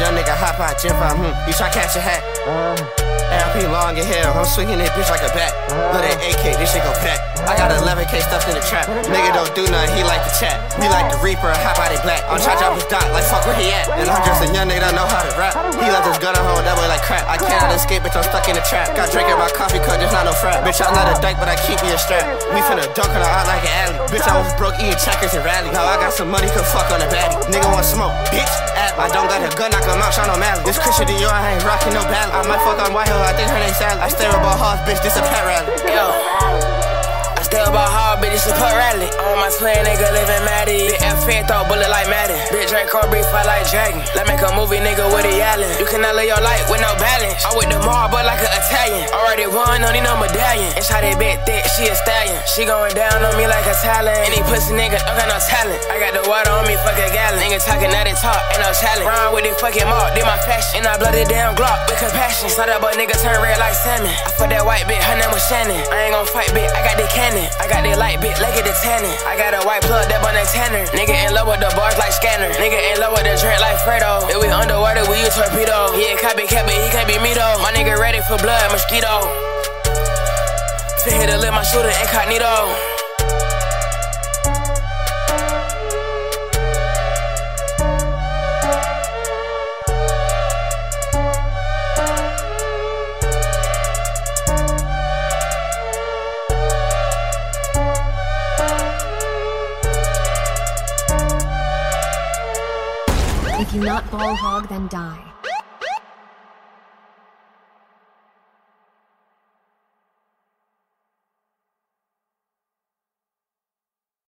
young nigga hop out, Gen 5, hmm. You try catch a hat. LP long in hell, I'm swinging this bitch like a bat. Look at AK, this shit go back. I got 11k stuffed in the trap. Nigga don't do nothing, he like to chat. Me like the Reaper, out it black. I'm trying to drop his dot, like fuck where he at. And I'm just a young nigga that know how to rap. He left his gun at home, that boy like crap. I cannot escape, bitch, I'm stuck in the trap. Got drinking my coffee cup, just not no frat. Bitch, I'm not a dyke, but I keep me a strap. We finna dunk on her out like an alley. Bitch, I was broke eating checkers and rally. Now I got some money, can fuck on the baddie. Nigga want smoke, bitch. At I don't got a gun, I out, shine no Mally. This Christian Dior, I ain't rocking no battle. I might fuck on White Hill, I think her Sally. I stare about Hoss, bitch, this a pet rally. Yo. I stay about hard, bitch, it's a put rally. On my twin, nigga living Maddie. Big F fan throw bullet like Madden. Bitch, Drake car fight like Dragon. Let me make a movie, nigga, with a yelling. You cannot live your life with no balance. I with the marble Italian. Already won, don't need no medallion. And shot that bit thick, she a stallion. She going down on me like a talent. Any pussy nigga don't got no talent. I got the water on me, fuck a gallon. Nigga talking, not in talk, ain't no challenge. Run with this fucking mark, did my fashion. And I blooded down Glock with compassion. Saw that boy nigga turn red like salmon. I fuck that white bitch, her name was Shannon. I ain't gon' fight, bitch, I got the cannon. I got the light bit, like it the tannin. I got a white plug, that on that tanner. Nigga in love with the bars like scanner. Nigga in love with the drink like Fredo. If we underwater, we use torpedo. Yeah, copycat, but he can't be me though. Blood, mosquito. To hit a lip, my shooter incognito. If you not ball hog, then die.